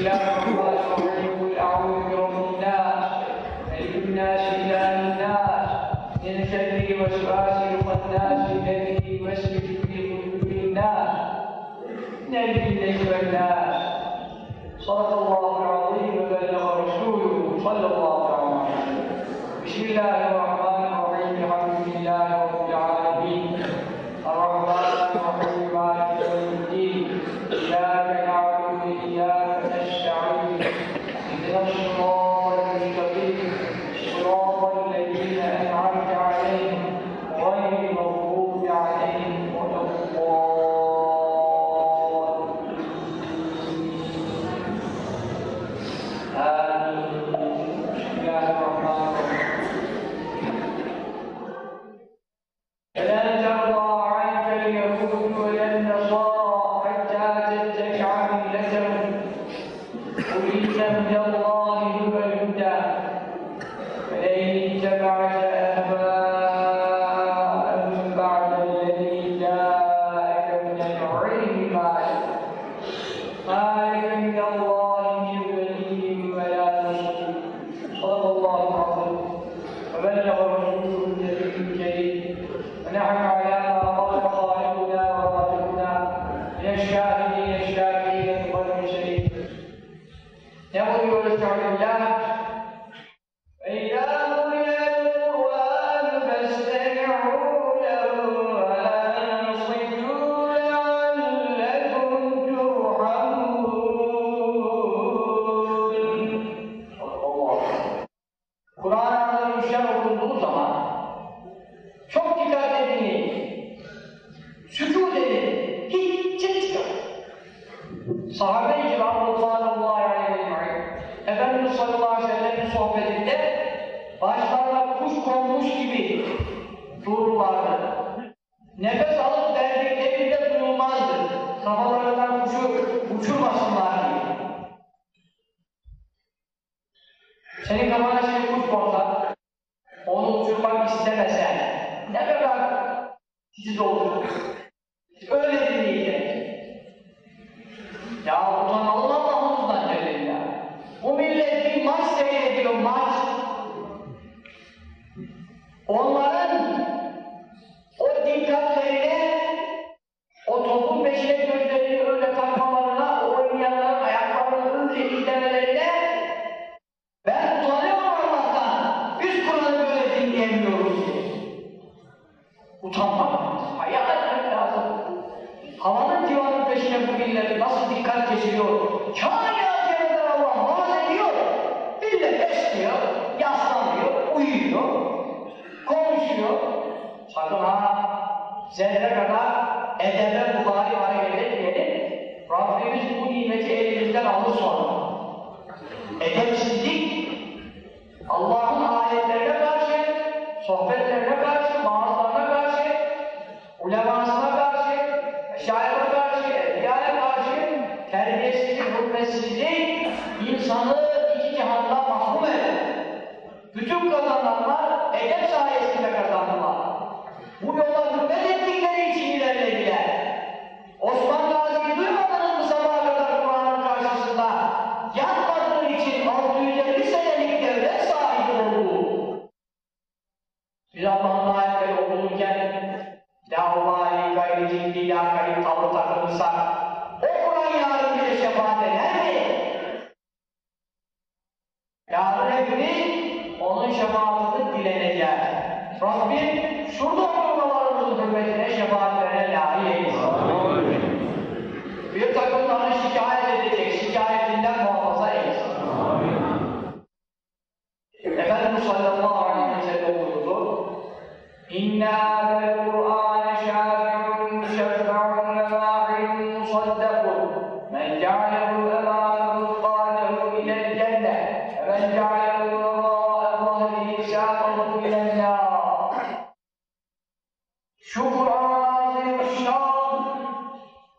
Thank you. Nefese. Ne kadar sizi doldurdu.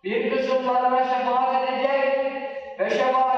bir kısımlarına şefaat edecek ve şefaat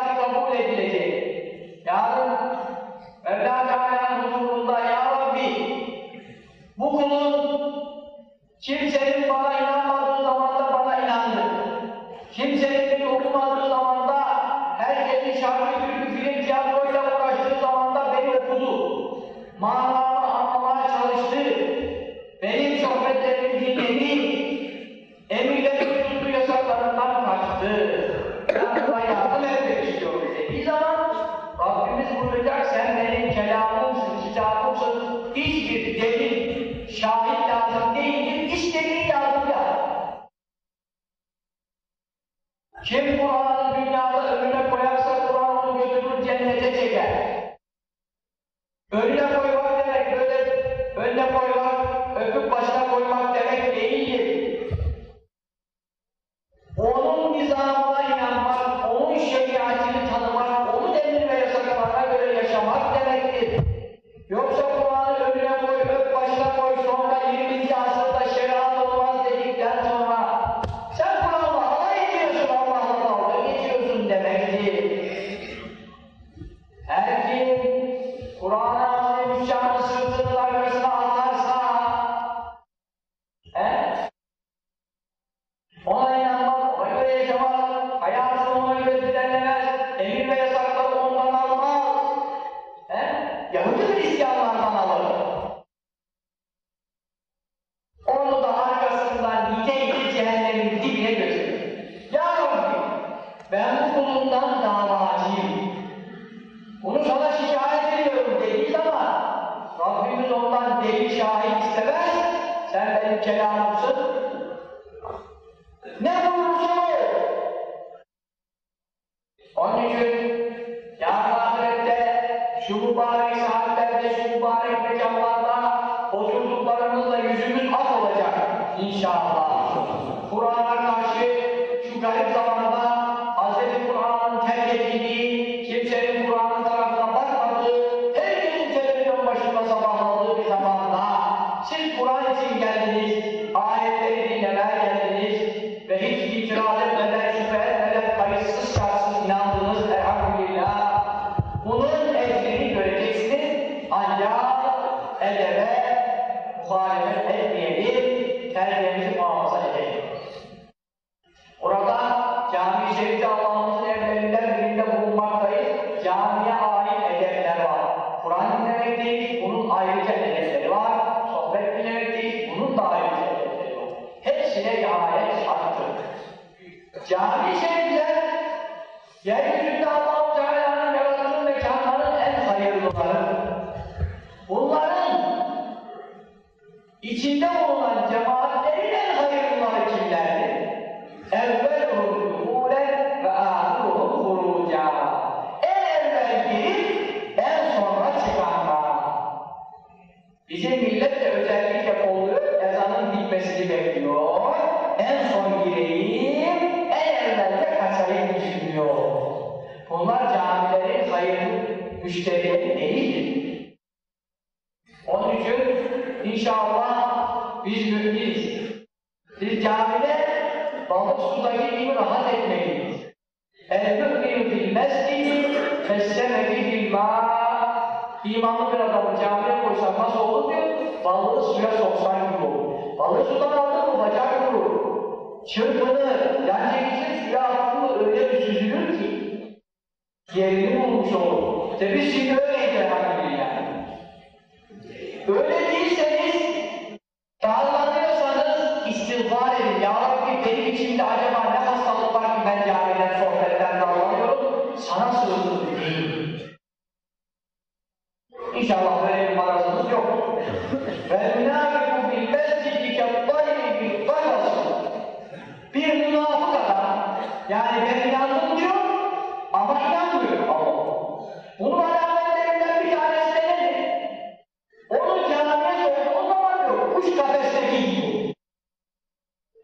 Gerçekten ilginç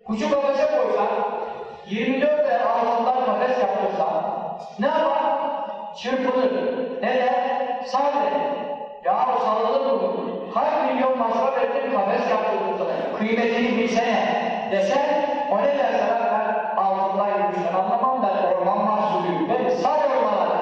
bu. Kuşu bagaja koysan, 24 de altından nefes yaptırsan, ne yapar? Çırpılır. Neden? Sadece. Ya o sallanır mı? Kaç milyon masraf ettim kafes yaptırdım sana. Kıymetini bilsene desen, o ne dersen ben altından yürüyüşten anlamam ben orman mahsulüyüm. Ben sağ ormana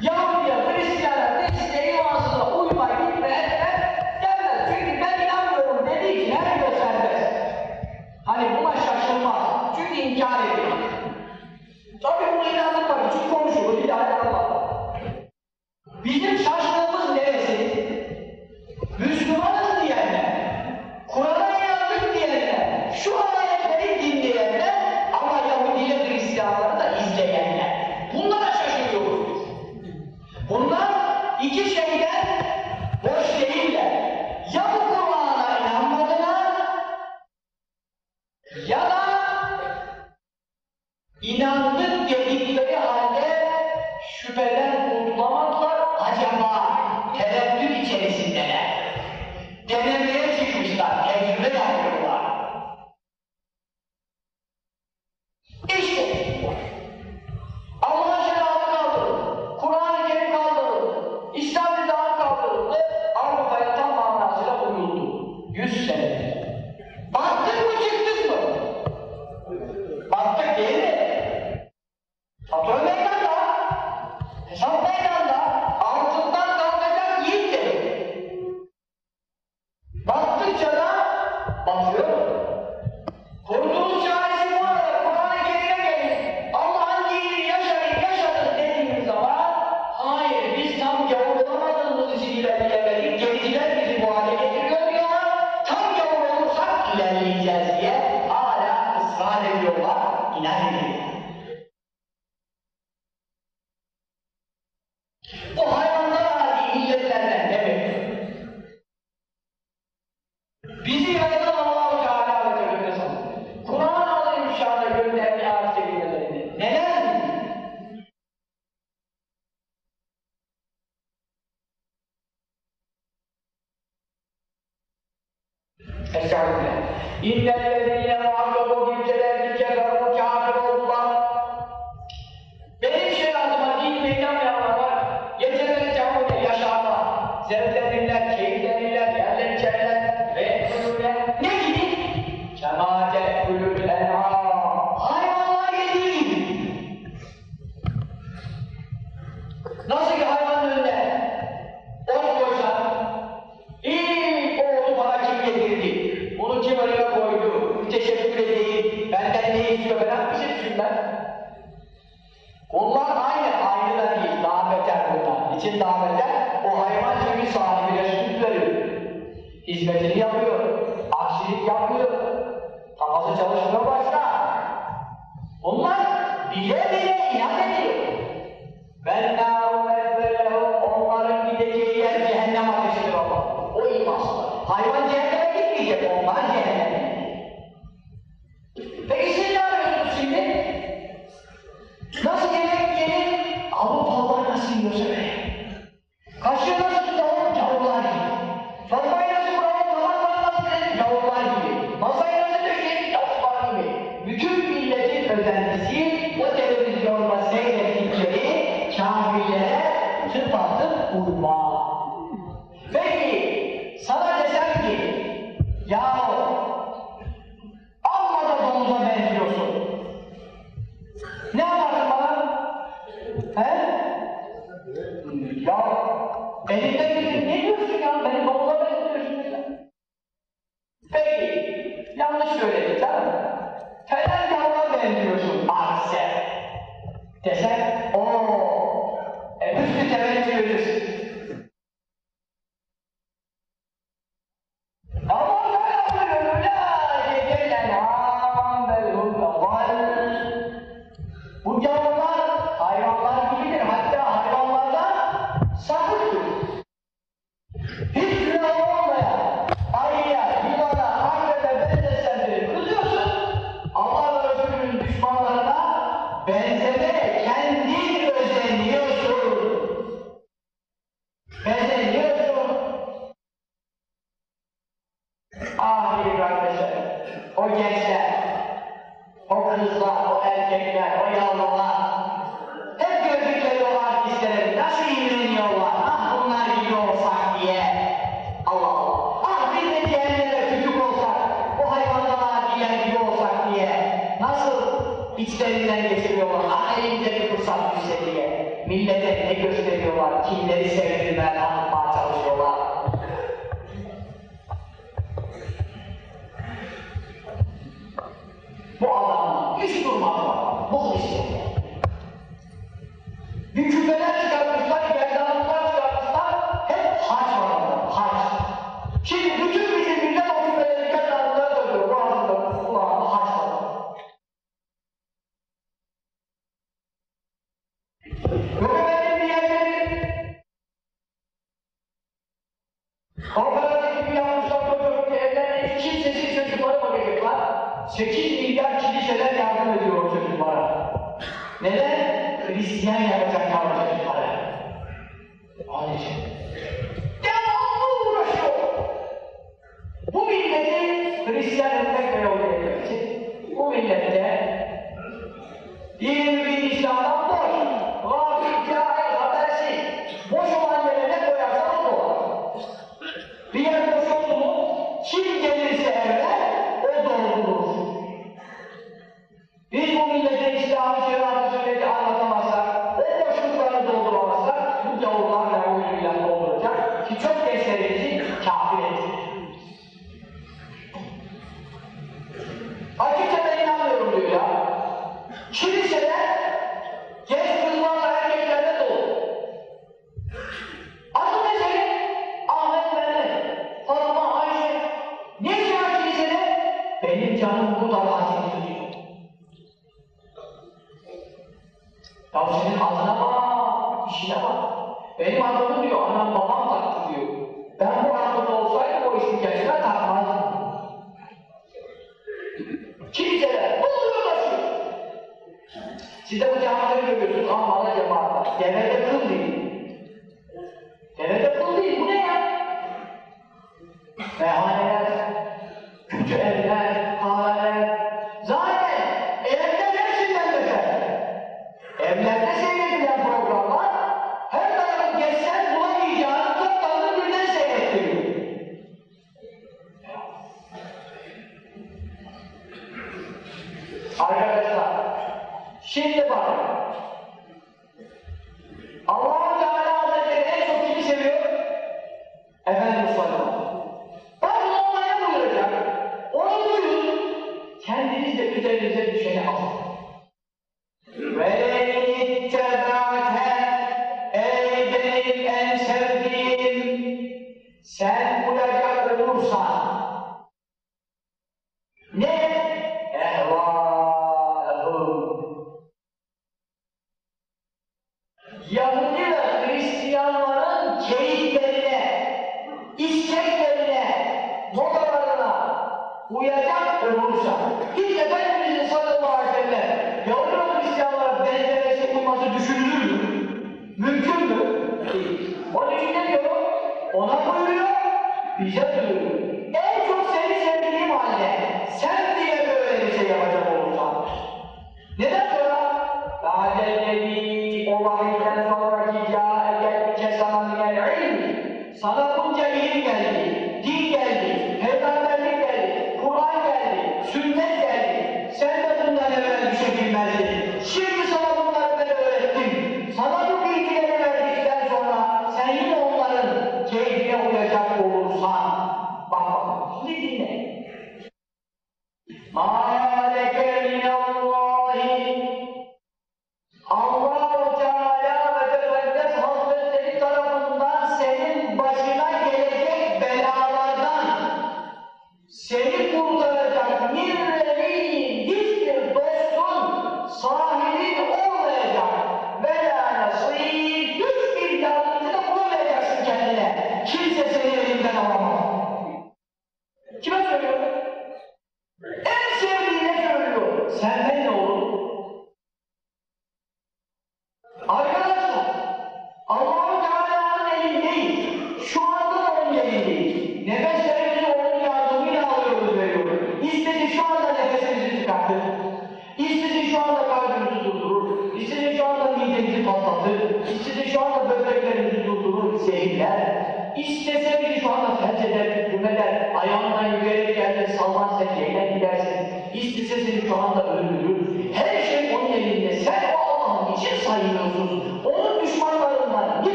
Yeah. o erkekler, o yavrular, hep gördükleri o artistleri nasıl imreniyorlar, ah bunlar gibi olsak diye. Allah Allah. Ah bir de diğerlere çocuk olsak, o hayvanlara diğer gibi olsak diye. Nasıl içlerinden geçiriyorlar, ah elimde bir fırsat düşse diye. Millete ne gösteriyorlar, kimleri sevdiler, anlatmaya çalışıyorlar.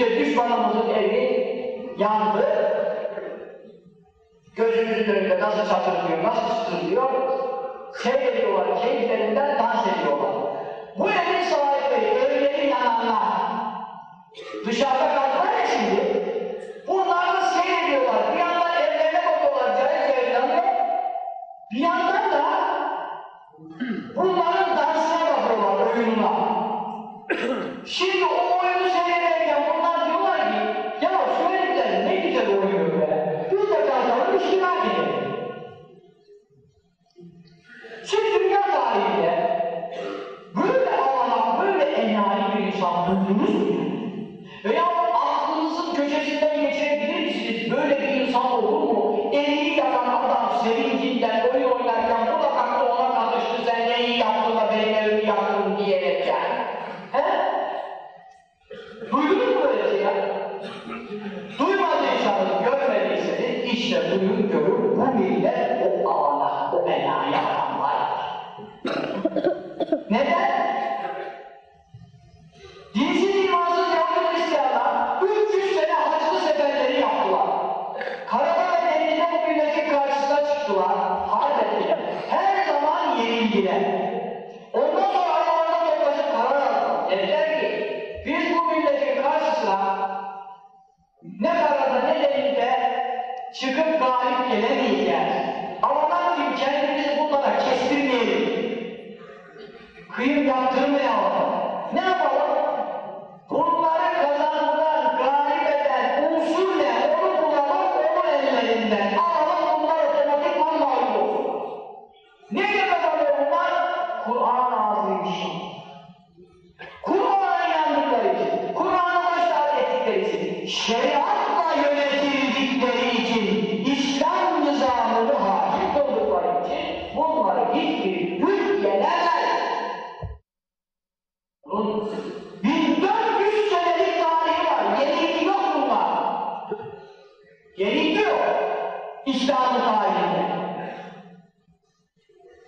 İşte düşmanımızın evi yandı. Gözümüzün önünde nasıl satılıyor, nasıl sıkılıyor, seyrediyorlar, keyiflerinden dans ediyorlar. Bu evin sahibi öğlenin yanına dışarıda kaldılar ya şimdi, bunlar da seyrediyorlar. Bir yandan evlerine bakıyorlar, cahil cahil bir yandan da bunların dansına bakıyorlar, oyununa. şimdi o oyunu seyrederken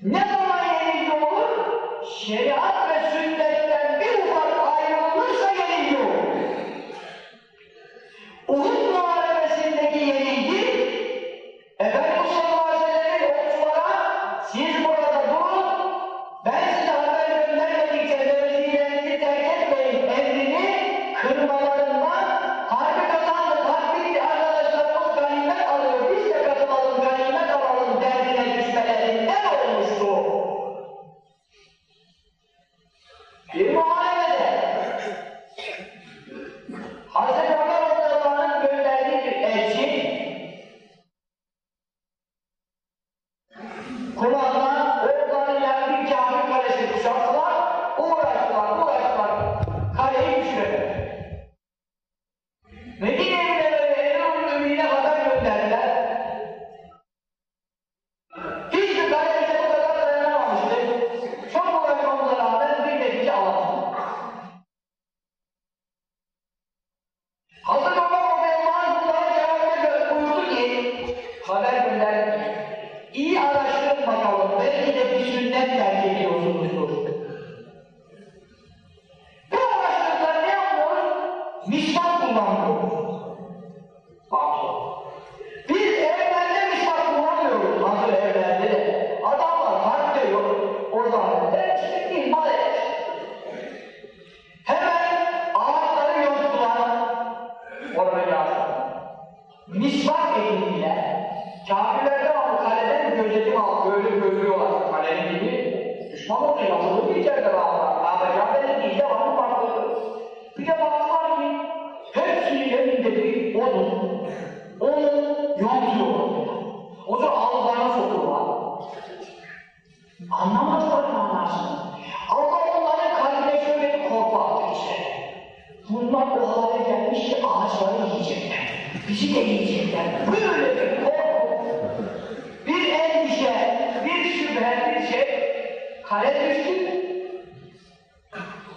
Ne zaman elinde olur? Şeriat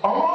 Oh!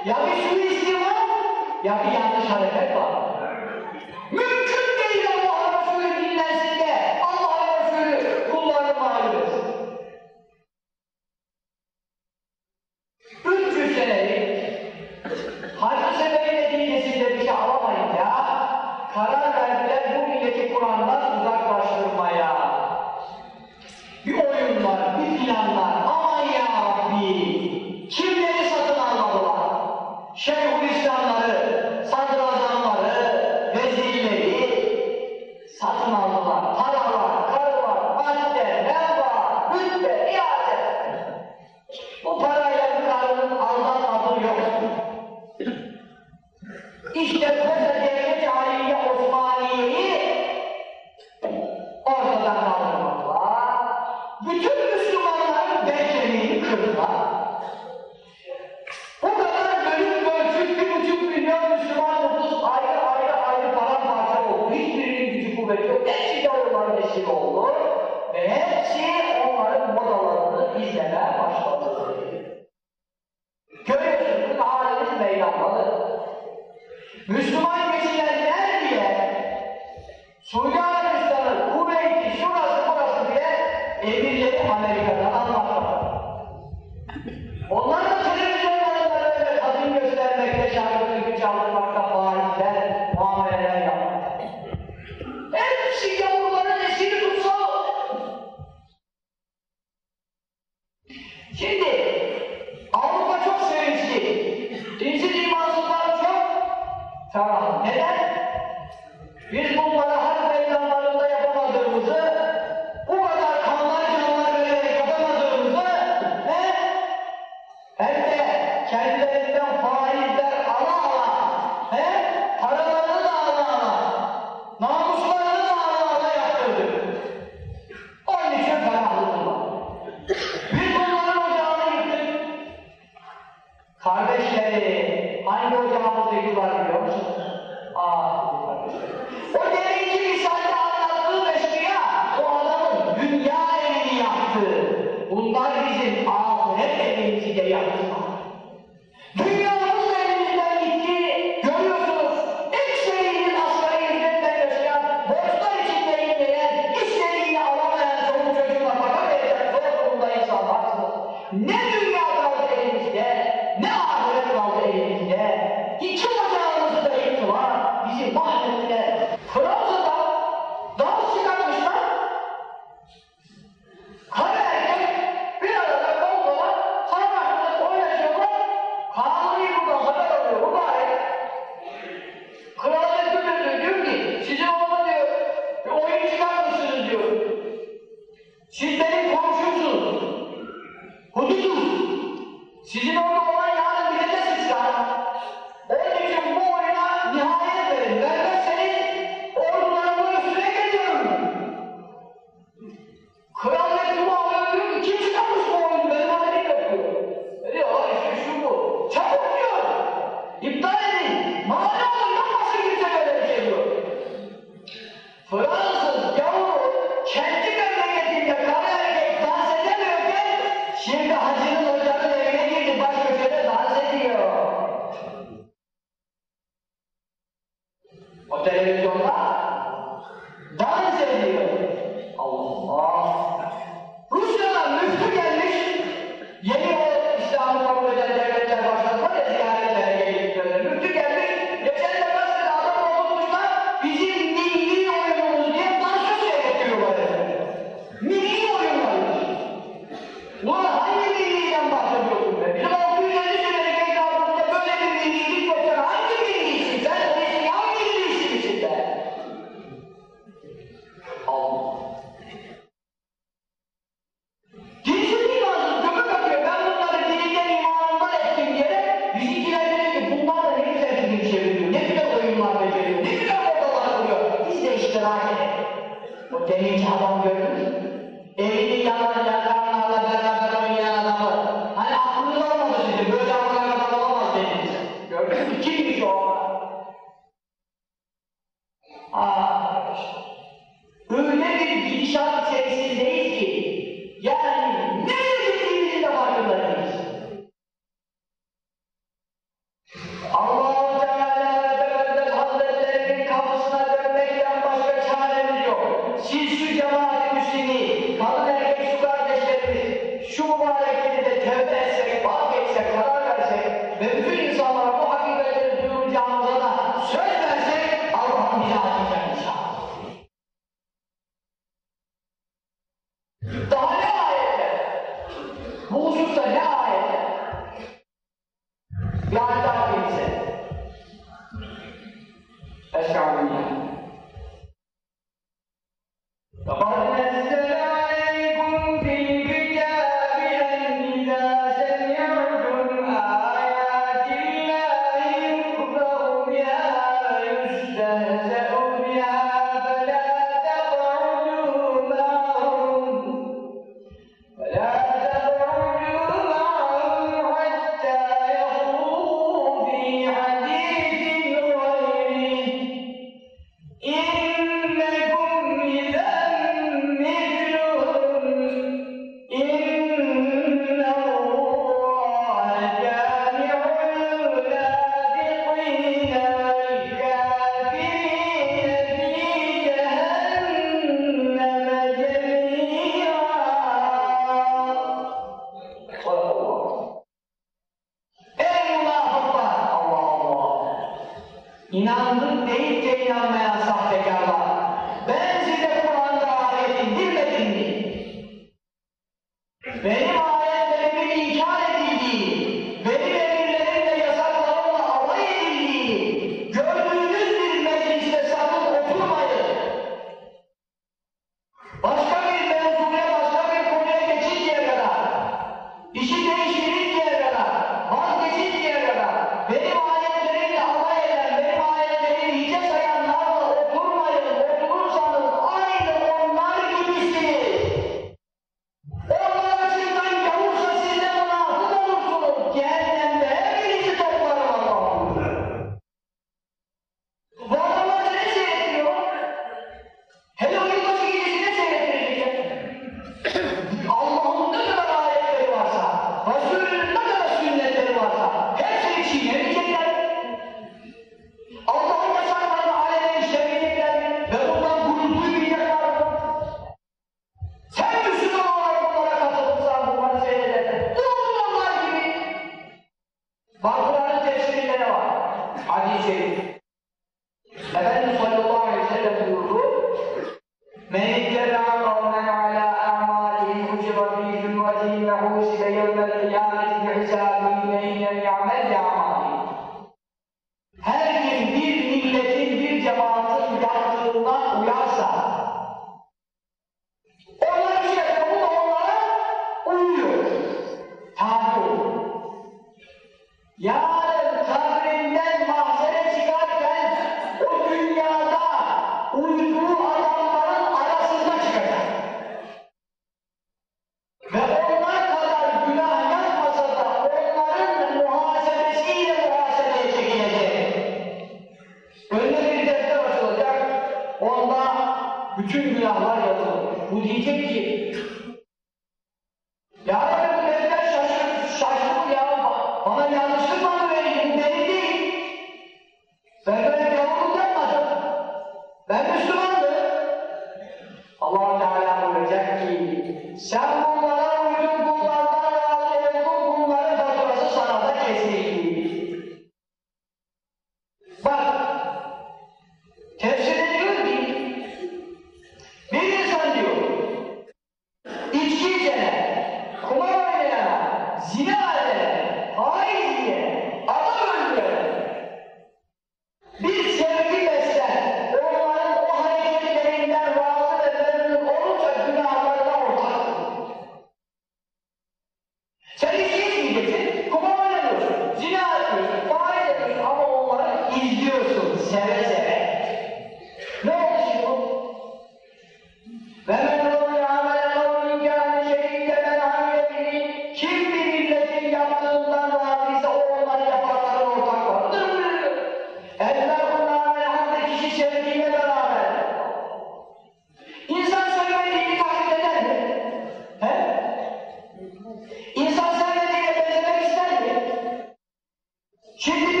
Şimdi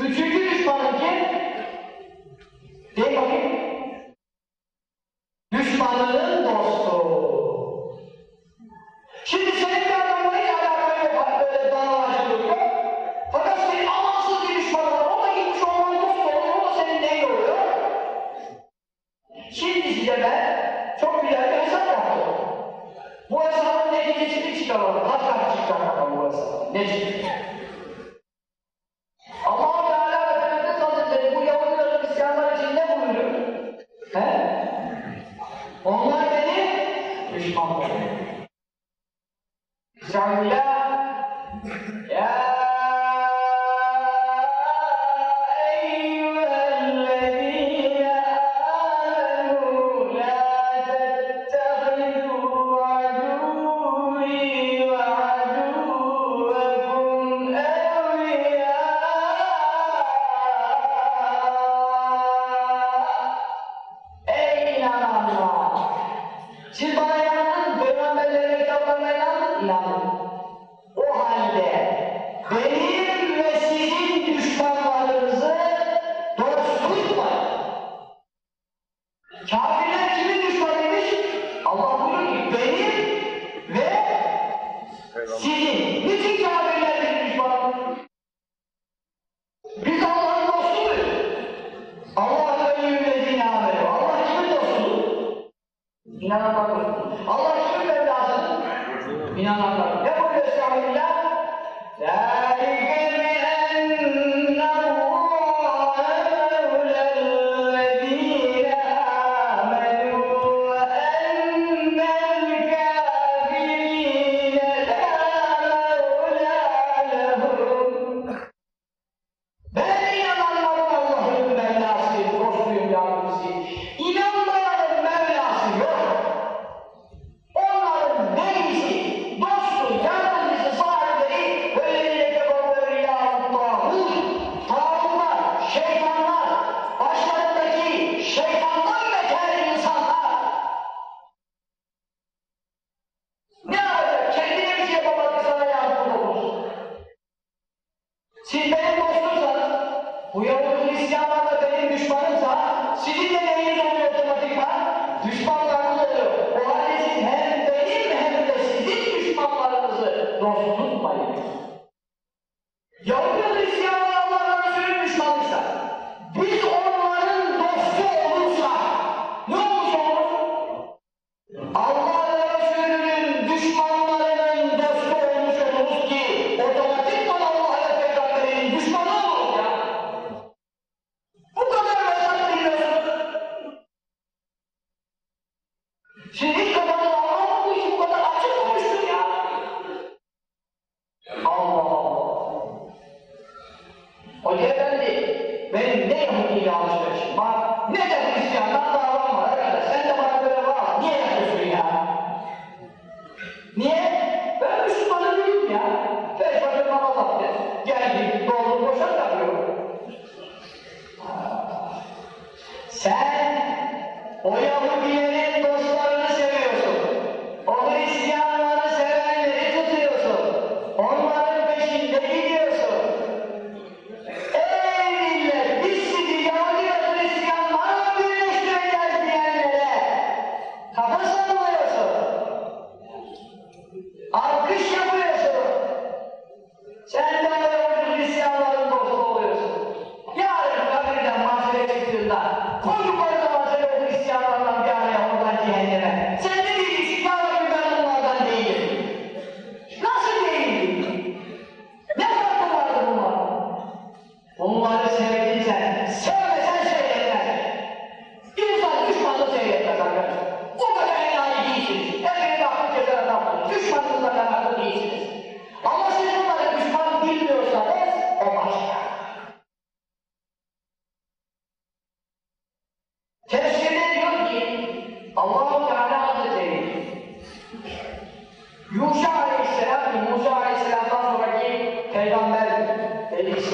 Üçüncü kim? Değil bakayım.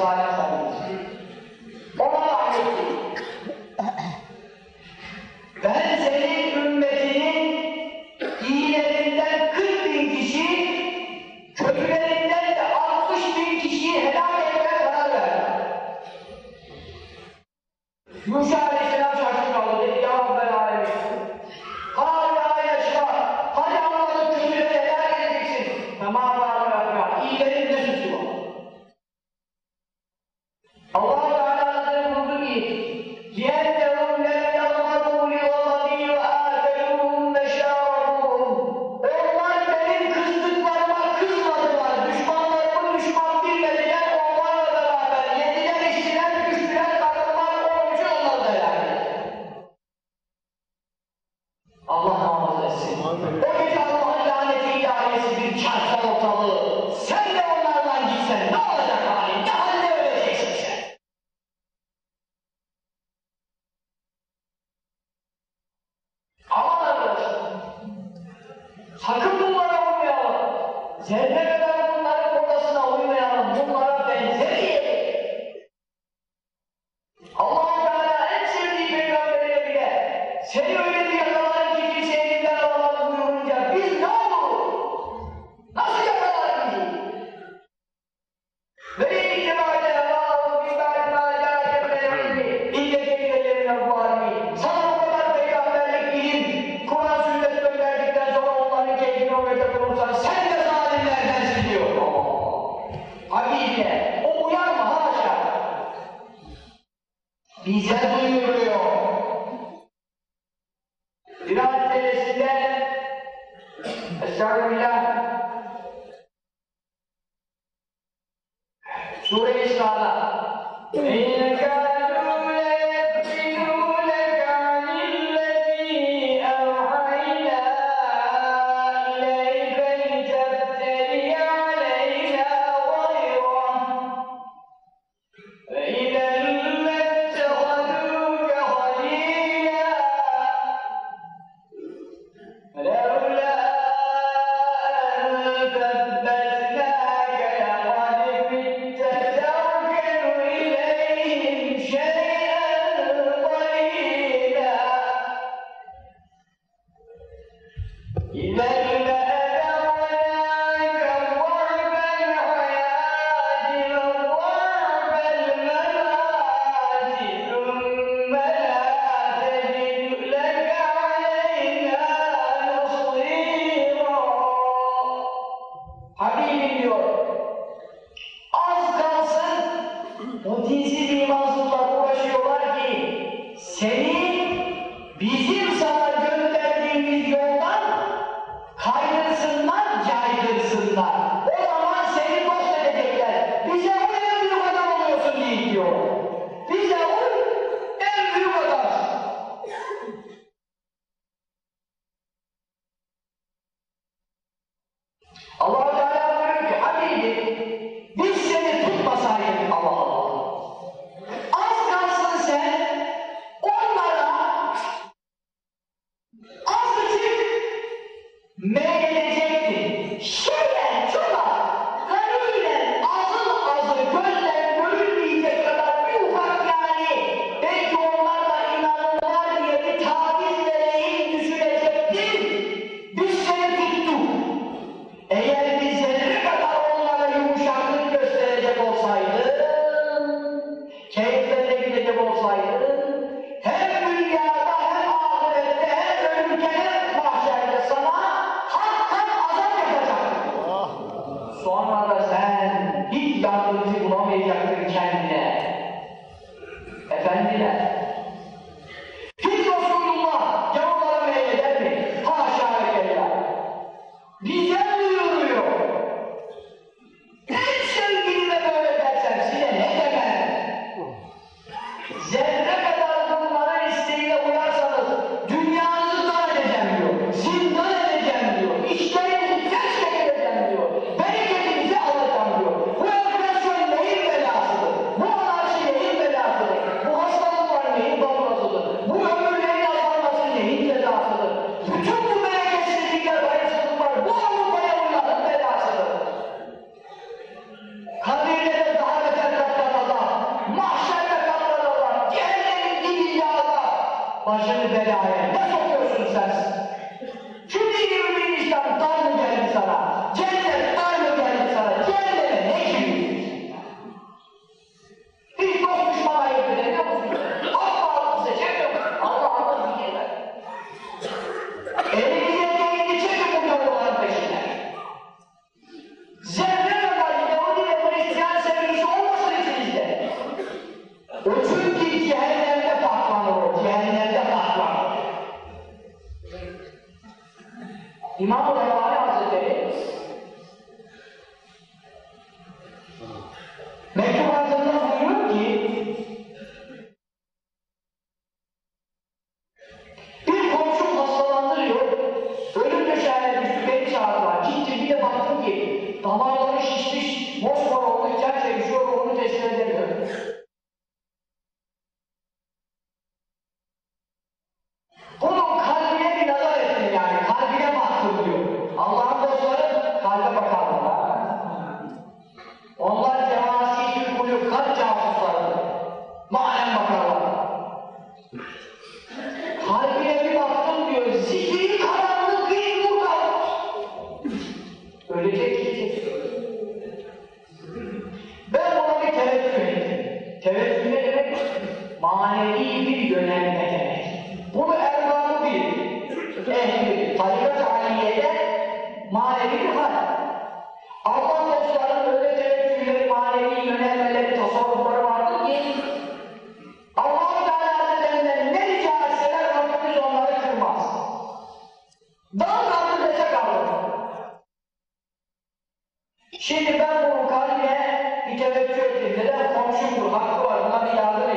Try. vergi verdi, neden komşumdur, hakkı var, buna bir yardım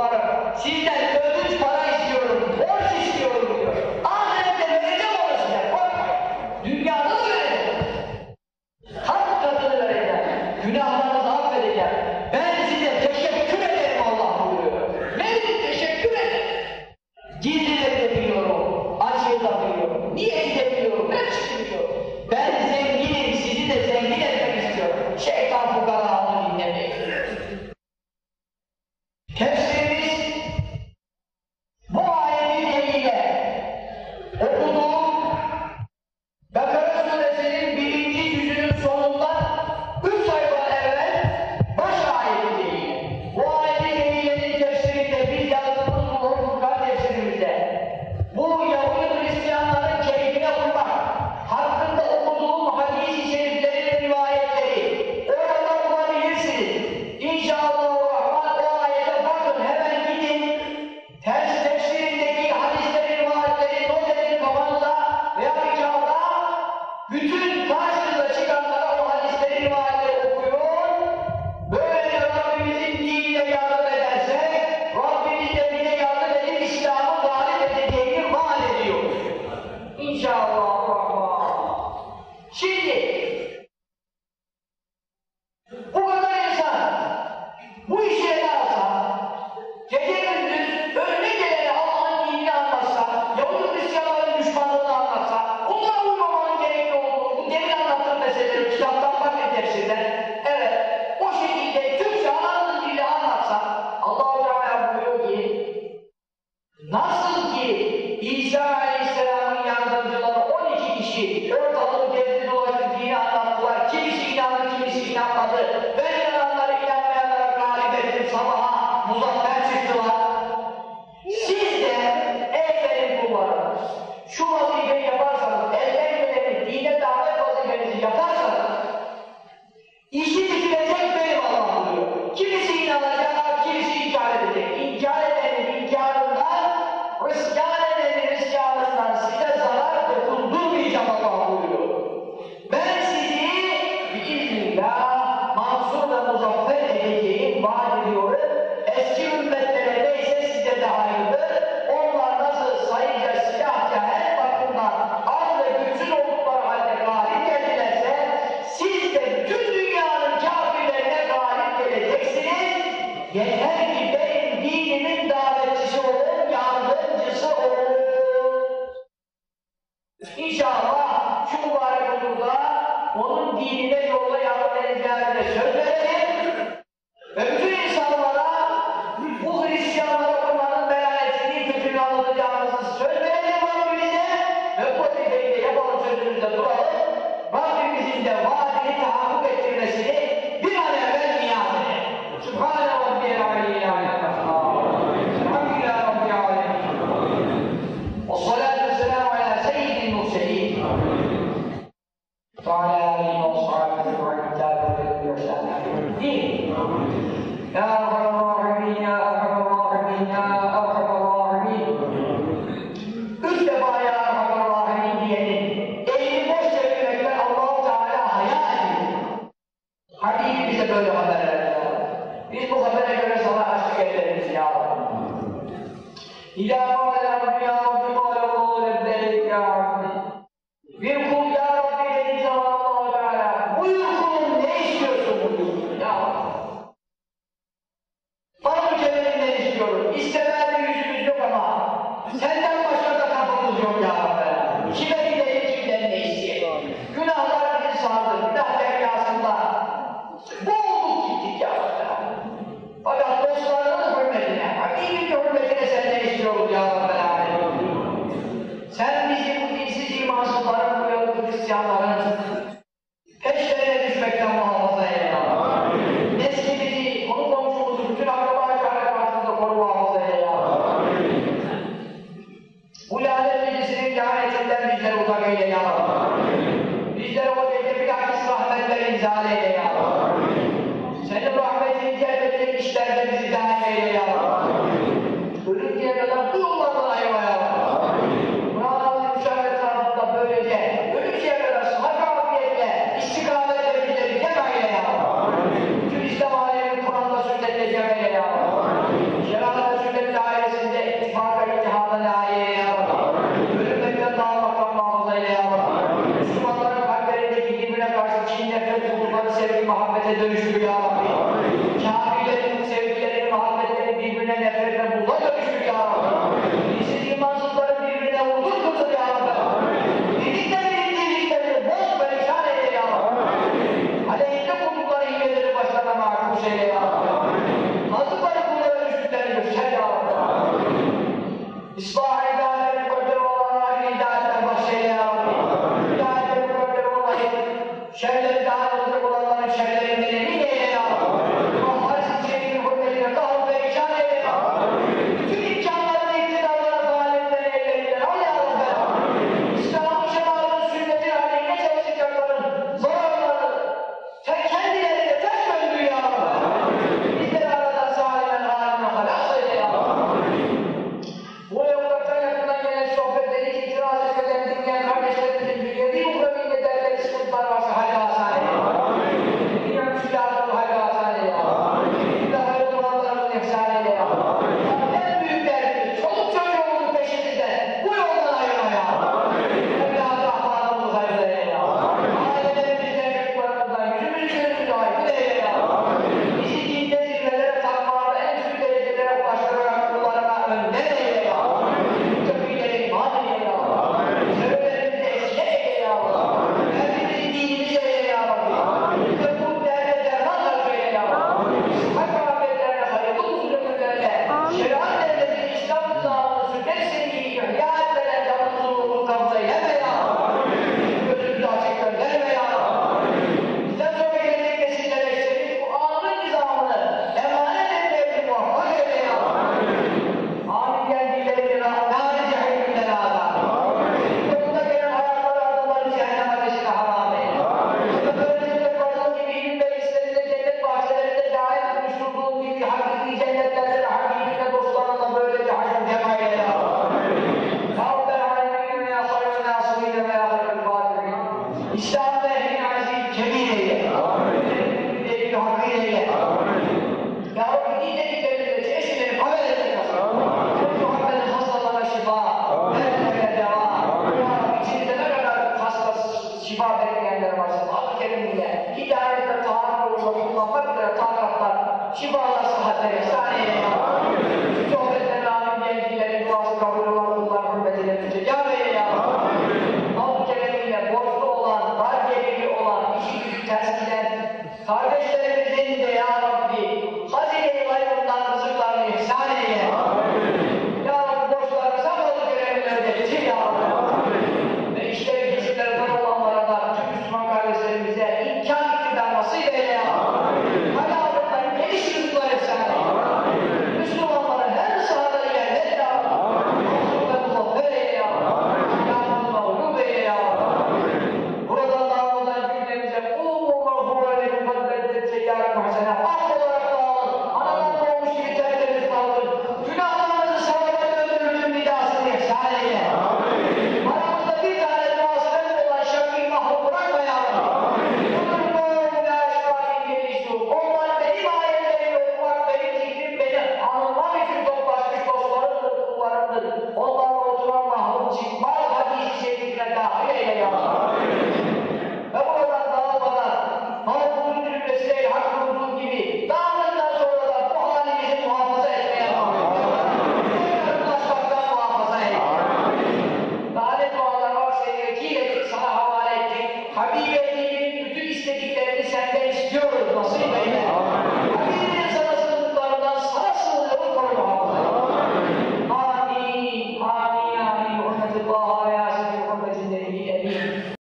var. Sizden özünüz 了。